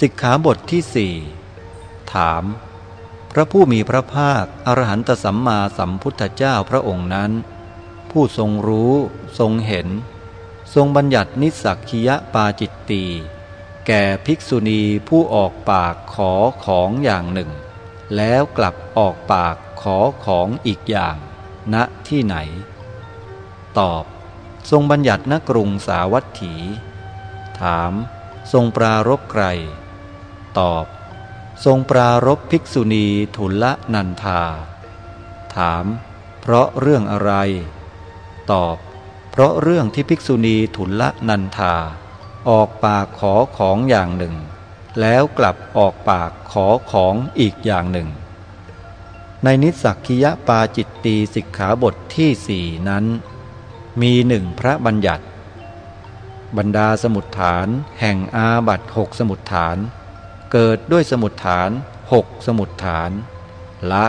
สิกขาบทที่สี่ถาม พระผู้มีพระภาคอรหันตสัมมาสัมพุทธเจ้าพระองค์นั้น ผู้ทรงรู้ทรงเห็น ทรงบัญญัตินิสักคิยปาจิตตีแก่ภิกษุณีผู้ออกปากขอของอย่างหนึ่ง แล้วกลับออกปากขอของอีกอย่าง ณที่ไหน ตอบ ทรงบัญญัติณกรุงสาวัตถี ถาม ทรงปรารบใคร ตอบ ทรงปรารบภิกษุณีทุลนันธา ถาม เพราะเรื่องอะไร ตอบ เพราะเรื่องที่ภิกษุณีทุลนันธา ออกปากขอของอย่างหนึ่ง แล้วกลับออกปากขอของอีกอย่างหนึ่ง ในนิสักคิยปาจิตตีสิกขาบทที่สี่นั้น มีหนึ่งพระบัญญัติบรรดาสมุดฐานแห่งอาบัตหกสมุดฐาน เกิดด้วยสมุดฐานหกสมุดฐาน ละ